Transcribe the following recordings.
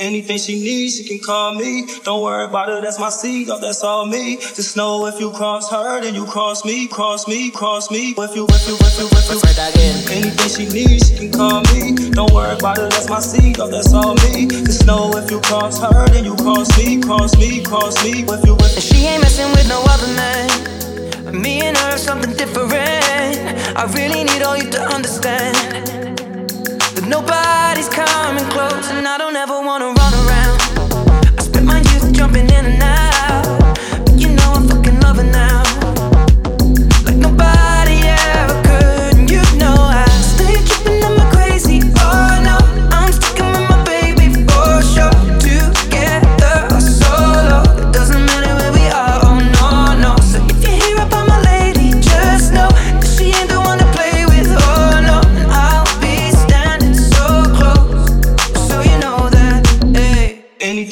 Anything she needs, she can call me. Don't worry about it, that's my seed, oh, that's all me. Just know if you cross her, then you cross me, cross me, cross me. If you, if you, if you, if you. if you. Anything she needs, she can call me. Don't worry about it, that's my seed, oh, that's all me. Just know if you cross her, then you cross me, cross me, cross me. If you, if And she ain't messing with no other man. Me and her, something different. I really need all you to understand. That nobody's coming close, and I don't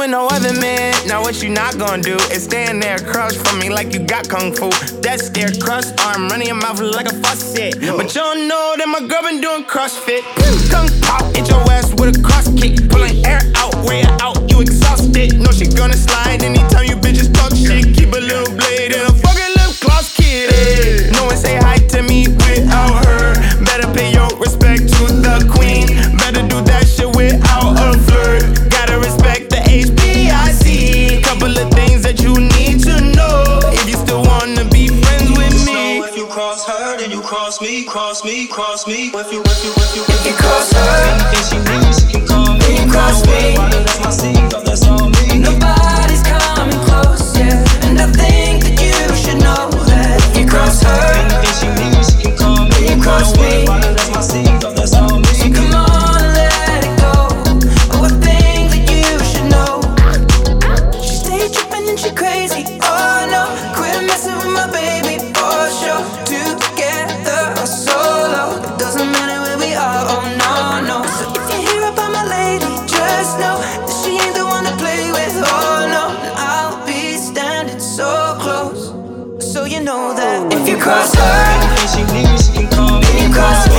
with no other man. Now what you not gonna do is stand there across for me like you got kung fu. That stare cross arm running your mouth like a faucet. But you don't know that my girl been doing CrossFit. Kung pop, hit your ass with a cross kick. Cross me, cross me. If you, if you, if you, if you cross her, anything she needs, she can call me. you cross me. that's my seed, you know that if you cross her. Anything she needs, she can call me. You cross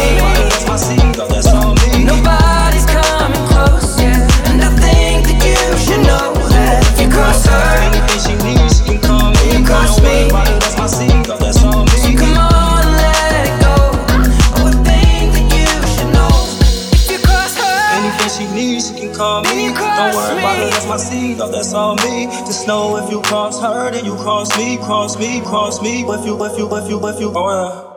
you cross Don't worry about it, that's my seed, oh, that's all me. Just know if you cross her, then you cross me, cross me, cross me. If you, if you, if you, if you, oh, yeah.